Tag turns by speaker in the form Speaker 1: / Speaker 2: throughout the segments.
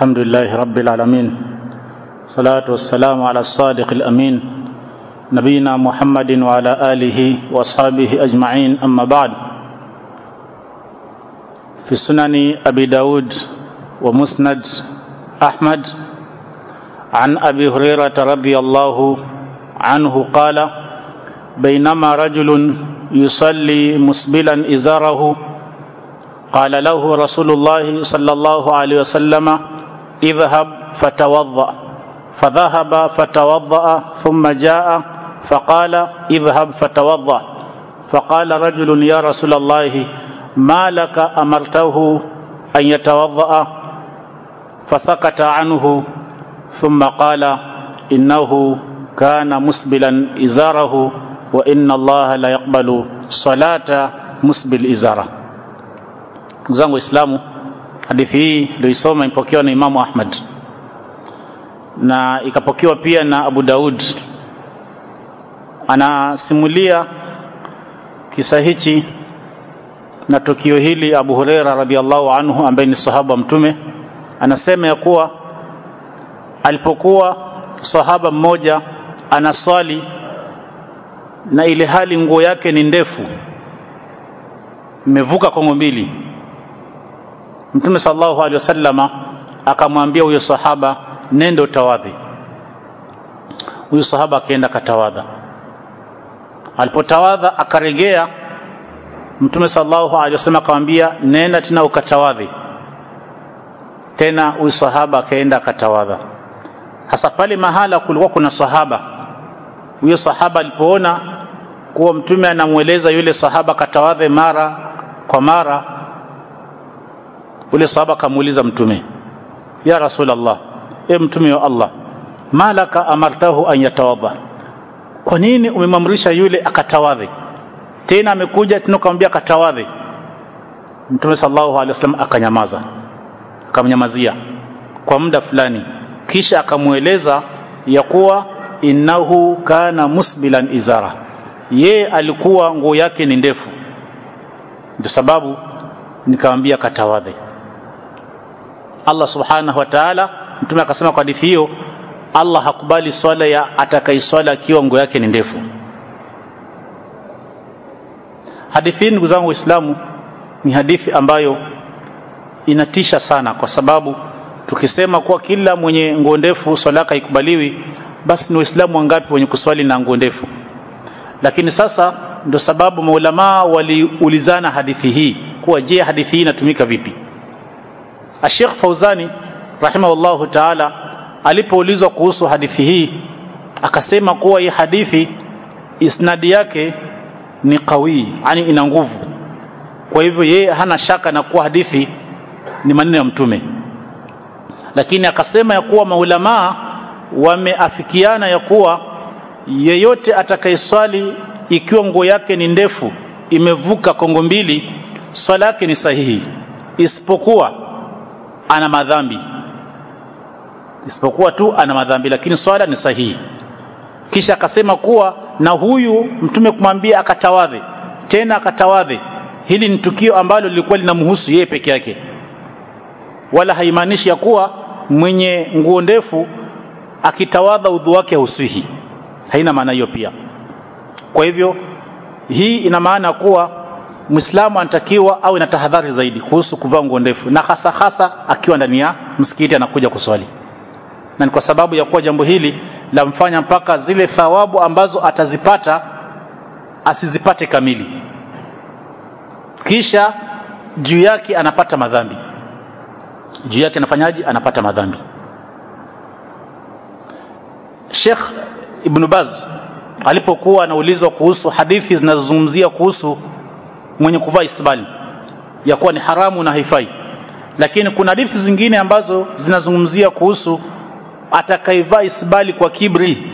Speaker 1: الحمد لله رب العالمين. صلاة والسلام على الصادق الأمين. نبينا محمد وعلى آله وأصحابه أجمعين. أما بعد. في سنن أبي داود ومسند أحمد عن أبي هريرة رضي الله عنه قال بينما رجل يصلي مسبلا إزاره قال له رسول الله صلى الله عليه وسلم اذهب فتوضأ. فذهب فتوضأ ثم جاء فقال اذهب فتوضأ. فقال رجل يا رسول الله ما لك أمرته أن يتوضأ؟ فسكت عنه ثم قال إنه كان مسبلا إزاره وإن الله لا يقبل صلاة مسبل إزاره. zangu waislamu hadithi hii ndoisoma imepokewa na imamu ahmad. Na ikapokewa pia na abu daud. Anasimulia kisa hichi na tukio hili abu hureira radhiallahu anhu ambaye ni sahaba mtume anasema ya kuwa alipokuwa sahaba mmoja anaswali na ile hali nguo yake ni ndefu imevuka kongo mbili mtume sallallahu alaihi wasallama akamwambia huyo sahaba nenda utawadhi. Huyo sahaba akaenda katawadha alipotawadha akaregea mtume sallallahu alaihi wasallam akamwambia nenda tena ukatawadhi. Tena huyo sahaba akaenda akatawadha. Hasa pale mahala kulikuwa kuna sahaba. Huyo sahaba alipoona kuwa mtume anamweleza yule sahaba katawadhe mara kwa mara ule sahaba akamuuliza mtume ya Rasulullah, e mtume wa allah malaka amartahu an yatawadha? Kwa nini umemamrisha yule akatawadhe tena amekuja tena ukamwambia akatawadhe mtume sallallahu alaihi wasallam akanyamaza akamnyamazia kwa muda fulani kisha akamweleza ya kuwa innahu kana musbilan izara ye alikuwa nguo yake ni ndefu. Ndio sababu nikamwambia katawadhe Allah subhanahu wa ta'ala. Mtume akasema kwa hadithi hiyo Allah hakubali swala ya atakaiswala akiwa nguo yake ni ndefu. Hadithi hii ndugu zangu waislamu ni hadithi ambayo inatisha sana kwa sababu tukisema kuwa kila mwenye nguo ndefu swala yake haikubaliwi basi ni waislamu wangapi wenye kuswali na nguo ndefu? Lakini sasa ndo sababu maulamaa waliulizana hadithi hii kuwa je hadithi hii inatumika vipi Sheikh Fauzani rahimahullahu taala alipoulizwa kuhusu hadithi hii akasema kuwa hii hadithi isnadi yake ni qawi yani ina nguvu. Kwa hivyo yeye hana shaka na kuwa hadithi ni maneno ya mtume. Lakini akasema ya kuwa maulamaa wameafikiana ya kuwa yeyote atakayeswali ikiwa nguo yake ni ndefu imevuka kongo mbili swala yake ni sahihi. Isipokuwa ana madhambi. Isipokuwa tu ana madhambi lakini swala ni sahihi. Kisha akasema kuwa na huyu mtume kumwambia akatawadhe tena akatawadhe hili ni tukio ambalo lilikuwa linamhusu yeye peke yake. Wala haimaanishi ya kuwa mwenye nguo ndefu akitawadha udhu wake hausihi. Haina maana hiyo pia. Kwa hivyo hii ina maana kuwa mwislamu anatakiwa awe na tahadhari zaidi kuhusu kuvaa nguo ndefu na hasa hasa akiwa ndani ya msikiti anakuja kuswali. Na ni kwa sababu ya kuwa jambo hili lamfanya mpaka zile thawabu ambazo atazipata asizipate kamili. Kisha juu yake anapata madhambi. Juu yake anafanyaje? Anapata madhambi. Sheikh Ibn Baz alipokuwa anaulizwa kuhusu hadithi zinazozungumzia kuhusu mwenye kuvaa isbali ya kuwa ni haramu na haifai. Lakini kuna hadithi zingine ambazo zinazungumzia kuhusu atakayevaa isbali kwa kibri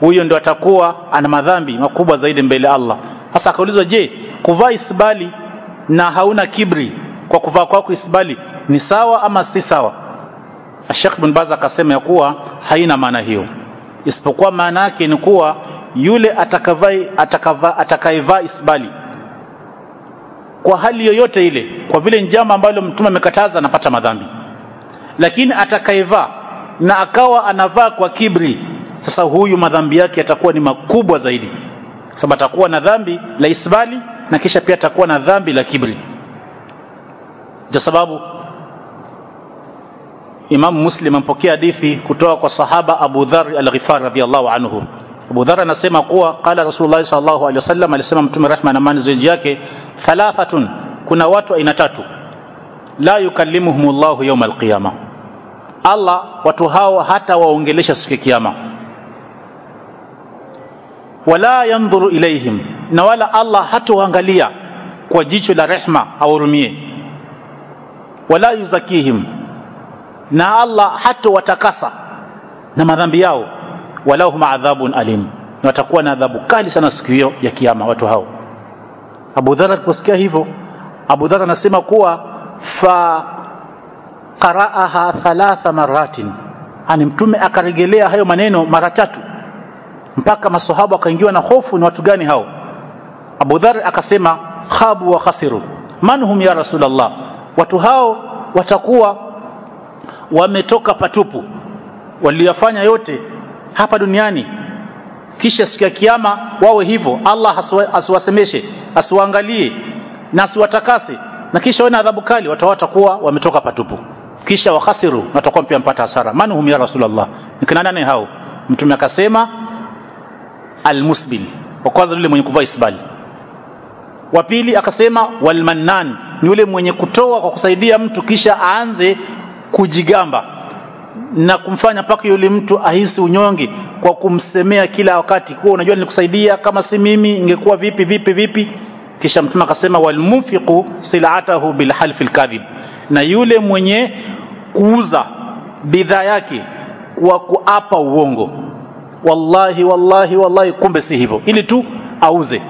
Speaker 1: huyo ndio atakuwa ana madhambi makubwa zaidi mbele Allah. Sasa akaulizwa je kuvaa isbali na hauna kibri kwa kuvaa kwako isbali ni sawa ama si sawa? Sheikh bin Baz akasema ya kuwa haina maana hiyo. Isipokuwa maana yake ni kuwa yule atakavai atakavaa atakayevaa isbali kwa hali yoyote ile kwa vile njama ambalo mtume amekataza anapata madhambi. Lakini atakayevaa na akawa anavaa kwa kibri sasa huyu madhambi yake yatakuwa ni makubwa zaidi. Sababu atakuwa na dhambi la isbali na kisha pia atakuwa na dhambi la kibri. Ndio sababu Imam Muslim ampokea hadithi kutoka kwa sahaba Abu Dharr al-Ghifari radhiyallahu anhu. Abu Dharr anasema kuwa qala Rasulullah sallallahu alaihi wasallam, alisema Mtume rehma na amani ziwe yake, thalathatun, kuna watu aina tatu, la yukallimuhum llahu yauma alqiyama. Allah watu hao hata waongelesha siku ya kiyama, wala yandhuru ilaihim, na wala Allah hatawaangalia kwa jicho la rehma awahurumie, wala yuzakihim na Allah hata watakasa na madhambi yao, walahum adhabun alim, na watakuwa na adhabu kali sana siku hiyo ya kiyama watu hao. Abu Dharr aliposikia hivyo, Abu Dharr anasema kuwa fa qara'aha thalatha maratin, ani mtume akaregelea hayo maneno mara tatu mpaka masahaba wakaingiwa na hofu, ni watu gani hao? Abu Dharr akasema khabu wa khasiru, manhum ya Rasulullah, watu hao watakuwa wametoka patupu, waliyafanya yote hapa duniani, kisha siku ya kiyama wawe hivyo, Allah asiwasemeshe, asiwaangalie na asiwatakase, na kisha wana na adhabu kali, watawatakuwa wametoka patupu, kisha wakhasiru, na watakuwa pia mpata hasara. Man hum ya Rasulullah, nikina nani hao? Mtume akasema almusbil, wa kwanza yule mwenye kuvaa isbali, wa pili akasema walmannan, ni yule mwenye kutoa kwa kusaidia mtu kisha aanze kujigamba na kumfanya mpaka yule mtu ahisi unyonge kwa kumsemea kila wakati, kuwa unajua nilikusaidia, kama si mimi ingekuwa vipi vipi vipi. Kisha Mtume akasema walmunfiqu silatahu bilhalfi lkadhib, na yule mwenye kuuza bidhaa yake kwa kuapa uongo, wallahi wallahi wallahi, kumbe si hivyo, ili tu auze.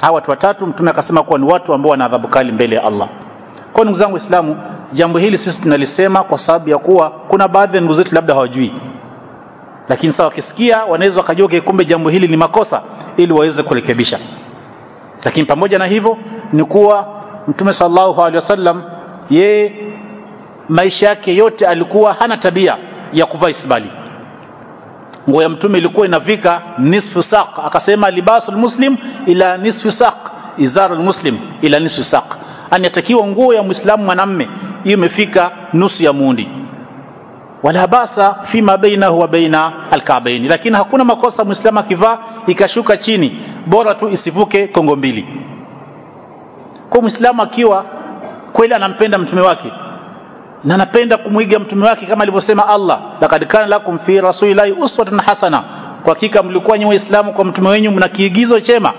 Speaker 1: Hawa watu watatu Mtume akasema kuwa ni watu ambao wana adhabu kali mbele ya Allah. Kwa ndugu zangu Waislamu, jambo hili sisi tunalisema kwa sababu ya kuwa kuna baadhi ya ndugu zetu labda hawajui, lakini sasa wakisikia wanaweza wakajua kumbe jambo hili ni makosa, ili waweze kurekebisha. Lakini pamoja na hivyo ni kuwa Mtume sallallahu alaihi wasallam yeye maisha yake yote alikuwa hana tabia ya kuvaa isbali. Nguo ya Mtume ilikuwa inavika nisfu saq, akasema libasul muslim ila nisfu saq, izarul muslim ila nisfu saq, anatakiwa nguo ya Muislamu mwanamme imefika nusu ya muundi, wala basa fima bainahu wa baina alkaabaini, lakini hakuna makosa Muislamu akivaa ikashuka chini, bora tu isivuke kongo mbili. Kwa Muislamu akiwa kweli anampenda mtume wake na anapenda kumwiga mtume wake kama alivyosema Allah, laqad kana lakum fi rasulillahi uswatun hasana, kwa hakika mlikuwa nyinyi Waislamu kwa mtume wenyu mna kiigizo chema,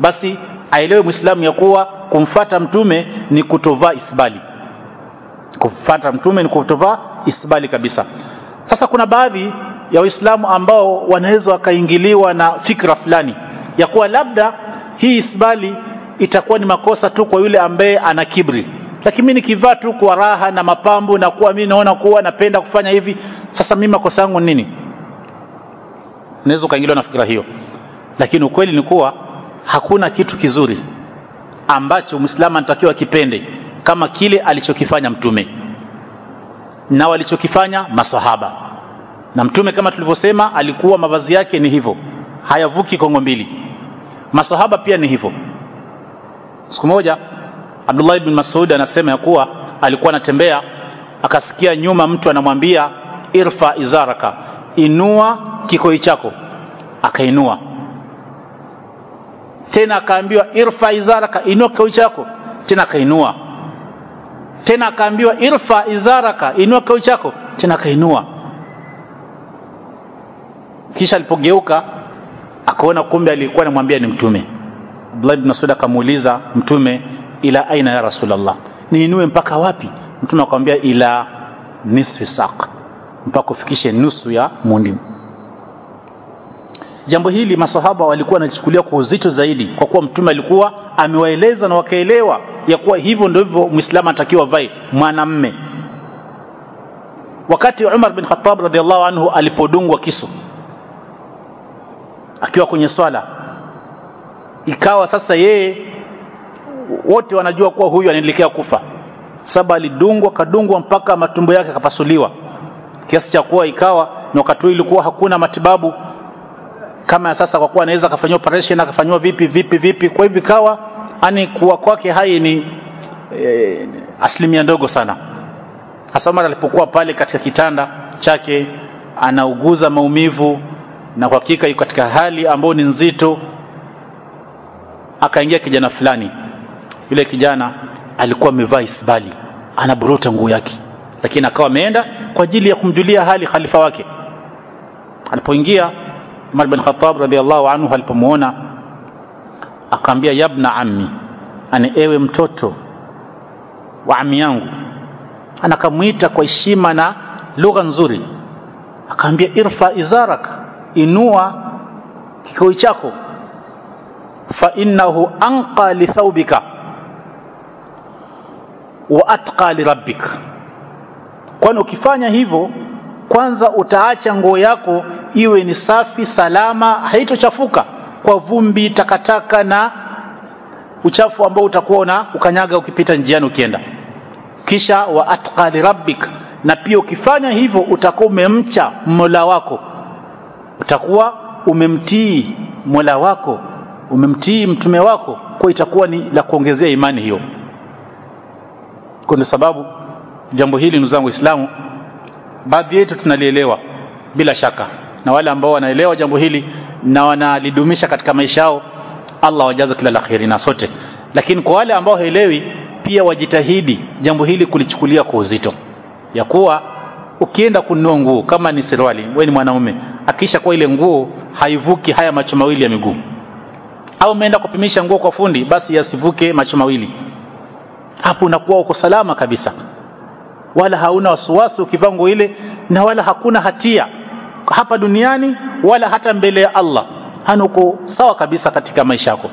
Speaker 1: basi aelewe Muislamu ya kuwa kumfata mtume ni kutovaa isbali kufuata mtume ni kutovaa isbali kabisa. Sasa kuna baadhi ya Waislamu ambao wanaweza wakaingiliwa na fikra fulani ya kuwa labda hii isbali itakuwa ni makosa tu kwa yule ambaye ana kibri, lakini mimi nikivaa tu kwa raha na mapambo na kuwa mimi naona kuwa napenda kufanya hivi, sasa mimi makosa yangu nini? naweza ukaingiliwa na fikra hiyo, lakini ukweli ni kuwa hakuna kitu kizuri ambacho Muislamu anatakiwa kipende kama kile alichokifanya mtume na walichokifanya masahaba. Na mtume kama tulivyosema, alikuwa mavazi yake ni hivyo, hayavuki kongo mbili. Masahaba pia ni hivyo. Siku moja Abdullah ibn Mas'ud anasema ya kuwa alikuwa anatembea akasikia nyuma mtu anamwambia irfa izaraka, inua kikoi chako. Akainua tena, akaambiwa irfa izaraka, inua kikoi chako tena, akainua tena akaambiwa irfa izaraka, inua kikoi chako tena, akainua. Kisha alipogeuka akaona kumbe alikuwa anamwambia ni mtume. Abdullah ibn Mas'ud akamuuliza mtume, ila aina ya Rasulullah, niinue mpaka wapi? Mtume akamwambia ila nisfi saq, mpaka ufikishe nusu ya mundi. Jambo hili masahaba walikuwa wanachukulia kwa uzito zaidi, kwa kuwa mtume alikuwa amewaeleza na wakaelewa ya kuwa hivyo ndivyo Muislamu anatakiwa vae mwanamme. Wakati Umar bin Khattab radhiallahu anhu alipodungwa kisu akiwa kwenye swala, ikawa sasa yeye wote wanajua kuwa huyu anaelekea kufa, saba alidungwa kadungwa mpaka matumbo yake akapasuliwa kiasi cha kuwa ikawa na wakati ilikuwa hakuna matibabu. Kama sasa kwa kuwa anaweza akafanyiwa operation akafanyiwa vipi vipi vipi. Kwa hivyo ikawa ani kuwa kwake hai ni e, asilimia ndogo sana. Hasa mara alipokuwa pale katika kitanda chake anauguza maumivu na kwa hakika yuko katika hali ambayo ni nzito. Akaingia kijana fulani. Yule kijana alikuwa amevaa isbali anaburuta nguo yake lakini akawa ameenda kwa ajili ya kumjulia hali khalifa wake. Alipoingia Umar bin Khattab radhiallahu anhu alipomuona akaambia yabna ammi ani ewe mtoto wa ami yangu. Anakamwita kwa heshima na lugha nzuri. Akaambia irfa izarak inua kikoi chako. Fa innahu anqa li thawbika wa atqa li rabbik. Kwani ukifanya hivyo kwanza utaacha nguo yako iwe ni safi salama haitochafuka kwa vumbi takataka na uchafu ambao utakuwa una ukanyaga ukipita njiani ukienda. Kisha wa atqa li rabbik na pia ukifanya hivyo utakuwa umemcha mola wako. Utakuwa umemtii mola wako umemtii mtume wako. Kwa itakuwa ni la kuongezea imani hiyo. Kwa sababu jambo hili ndugu zangu waislamu baadhi yetu tunalielewa bila shaka. Na wale ambao wanaelewa jambo hili na wanalidumisha katika maisha yao Allah wajaza kila la kheri na sote. Lakini kwa wale ambao haelewi pia wajitahidi jambo hili kulichukulia kwa uzito. Ya kuwa ukienda kununua nguo kama ni serwali wewe ni mwanaume akisha kwa ile nguo haivuki haya macho mawili ya miguu. Au umeenda kupimisha nguo kwa fundi basi yasivuke macho mawili. Hapo unakuwa uko salama kabisa. Wala hauna wasiwasi ukivaa nguo ile na wala hakuna hatia hapa duniani wala hata mbele ya Allah. Hanuko sawa kabisa katika maisha yako.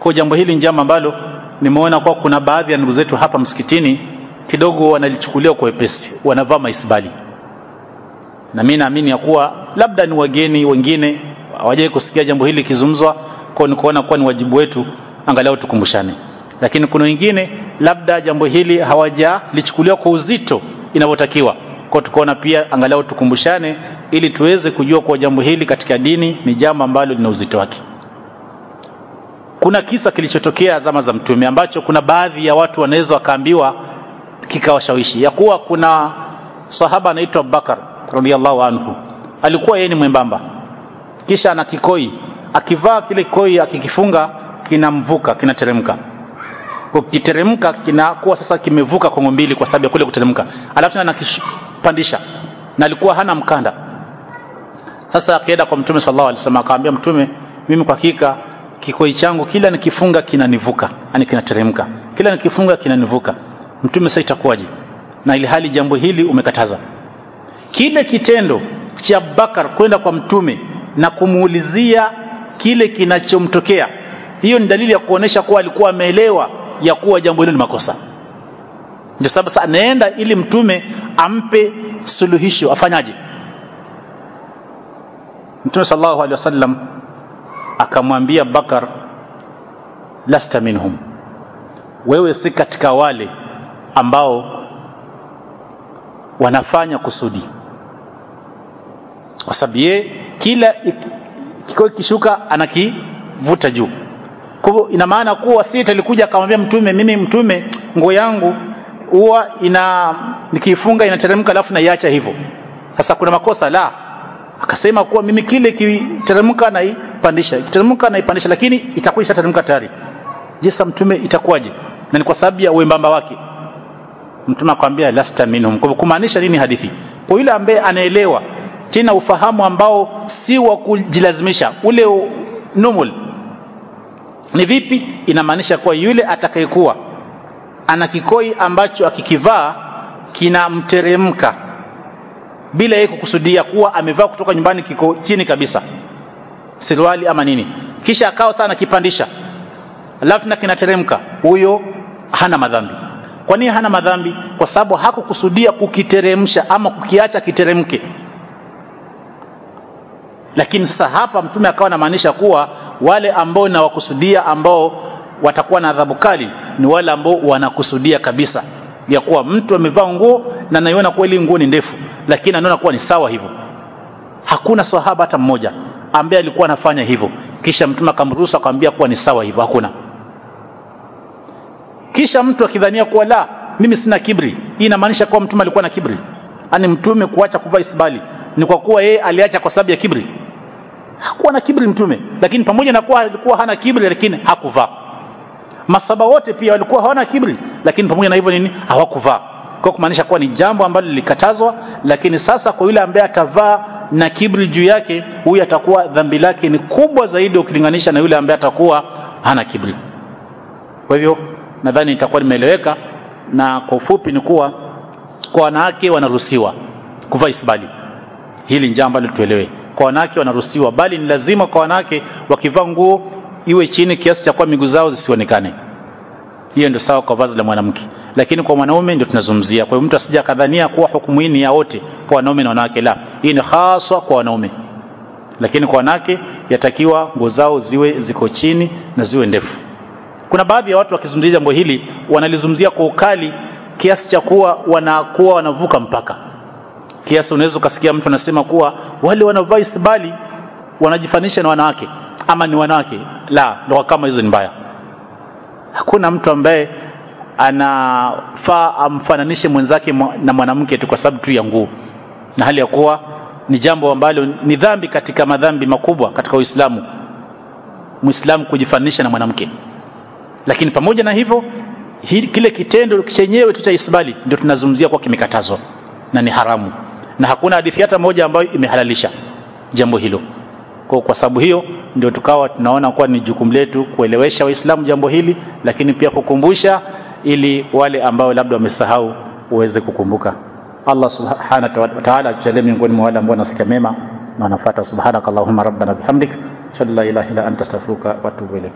Speaker 1: Kwa jambo hili njama ambalo nimeona kwa kuna baadhi ya ndugu zetu hapa msikitini kidogo wanalichukulia kwa wepesi wanavaa maisbali. Na mimi naamini ya kuwa labda ni wageni wengine hawajai kusikia jambo hili kizungumzwa kwa ni kuona kuwa ni wajibu wetu angalau tukumbushane. Lakini kuna wengine labda jambo hili hawajalichukulia kwa uzito inavyotakiwa kwa tukaona pia angalau tukumbushane ili tuweze kujua kwa jambo hili katika dini ni jambo ambalo lina uzito wake. Kuna kisa kilichotokea zama za mtume ambacho kuna baadhi ya watu wanaweza wakaambiwa kikawashawishi. Ya kuwa kuna sahaba anaitwa Abubakar radhiallahu anhu. Alikuwa yeye ni mwembamba. Kisha ana kikoi. Akivaa kile kikoi akikifunga kinamvuka kinateremka. Kiteremka kinakuwa sasa kimevuka kongo mbili kwa sababu ya kule kuteremka. Alafu tena anakipandisha na alikuwa hana mkanda. Sasa akaenda kwa mtume sallallahu alaihi wasallam akamwambia mtume mimi kwa hakika kikoi changu kila nikifunga kinanivuka yani kinateremka. Kila nikifunga kinanivuka. Mtume sasa itakuwaje? Na ili hali jambo hili umekataza. Kile kitendo cha Bakar kwenda kwa mtume na kumuulizia kile kinachomtokea hiyo ni dalili ya kuonesha kuwa alikuwa ameelewa ya kuwa jambo hilo ni makosa. Ndio sababu sasa anaenda ili mtume ampe suluhisho afanyaje? Mtume sallallahu alaihi wasallam akamwambia Bakar lasta minhum. Wewe si katika wale ambao wanafanya kusudi. Kwa sababu yeye kila kikoi kishuka anakivuta juu. Kwa hivyo ina maana kuwa sita alikuja akamwambia mtume mimi mtume nguo yangu huwa ina nikiifunga inateremka alafu naiacha hivyo. Sasa kuna makosa la. Akasema kuwa mimi kile kiteremka naipandisha. Na naipandisha lakini itakuwa ishateremka tayari. Je sasa mtume itakuwaje? Na ni kwa sababu ya uembamba wake. Mtume akwambia lasta minhum. Kwa kumaanisha nini hadithi? Kwa yule ambaye anaelewa tena ufahamu ambao si wa kujilazimisha ule normal ni vipi inamaanisha kuwa yule atakayekuwa ana kikoi ambacho akikivaa kinamteremka. Bila yeye kukusudia kuwa amevaa kutoka nyumbani kiko chini kabisa. Siruali ama nini. Kisha akao sana kipandisha. Alafu na kinateremka. Huyo hana madhambi. Kwa nini hana madhambi? Kwa sababu hakukusudia kukiteremsha ama kukiacha kiteremke. Lakini sasa hapa mtume akawa anamaanisha kuwa wale ambao nawakusudia ambao watakuwa na adhabu kali ni wale ambao wanakusudia kabisa ya kuwa mtu amevaa nguo na anaiona kweli nguo ni ndefu lakini anaona kuwa ni sawa hivyo. Hakuna sahaba hata mmoja ambaye alikuwa anafanya hivyo. Kisha mtume akamruhusu akamwambia kuwa ni sawa hivyo. Hakuna. Kisha mtu akidhania kuwa la mimi sina kibri. Hii inamaanisha kuwa mtume alikuwa na kibri. Ani mtume kuacha kuvaa isbali ni kwa kuwa yeye aliacha kwa sababu ya kibri. Hakuwa na kibri mtume lakini pamoja na kuwa alikuwa hana kibri lakini hakuvaa masaba wote pia walikuwa hawana kibri lakini pamoja na hivyo nini hawakuvaa. Kwa kumaanisha kuwa ni jambo ambalo lilikatazwa lakini sasa kwa yule ambaye atavaa na kibri juu yake huyu atakuwa dhambi lake ni kubwa zaidi ukilinganisha na yule ambaye atakuwa hana kibri kwa hivyo nadhani itakuwa limeeleweka na kwa ufupi ni kuwa kwa wanawake wanaruhusiwa kuvaa isbali hili ni jambo ambalo tuelewe. Kwa wanawake wanaruhusiwa bali ni lazima kwa wanawake wakivaa nguo iwe chini kiasi cha kuwa miguu zao zisionekane. Hiyo ndio sawa kwa vazi la mwanamke. Lakini kwa mwanaume ndio tunazungumzia. Kwa hiyo mtu asija kadhania kuwa hukumu hii ni ya wote kwa wanaume na wanawake la. Hii ni haswa kwa wanaume. Lakini kwa wanawake yatakiwa nguo zao ziwe ziko chini na ziwe ndefu. Kuna baadhi ya watu wakizungumzia jambo hili wanalizungumzia kwa ukali kiasi cha kuwa wanakuwa wanavuka mpaka. Kiasi unaweza ukasikia mtu anasema kuwa wale wanavaa isbali wanajifanisha na wanawake ama ni wanawake? La ndoa kama hizo ni mbaya. Hakuna mtu ambaye anafaa amfananishe mwenzake na mwanamke tu kwa sababu tu ya nguo. Na hali ya kuwa ni jambo ambalo ni dhambi katika madhambi makubwa katika uislamu. Muislamu kujifananisha na mwanamke. Lakini pamoja na hivyo kile kitendo chenyewe tu cha isbali ndio tunazungumzia kuwa kimekatazwa na ni haramu. Na hakuna hadithi hata moja ambayo imehalalisha jambo hilo kwa, kwa sababu hiyo ndio tukawa tunaona kuwa ni jukumu letu kuelewesha waislamu jambo hili lakini pia kukumbusha ili wale ambao labda wamesahau uweze kukumbuka. Allah subhanahu wa taala atujalie miongoni mwa wale ambao wanasikia mema na wanafuata Subhanakallahumma rabbana bihamdik ashhadu la ilaha illa anta astaghfiruka wa atubu ilaik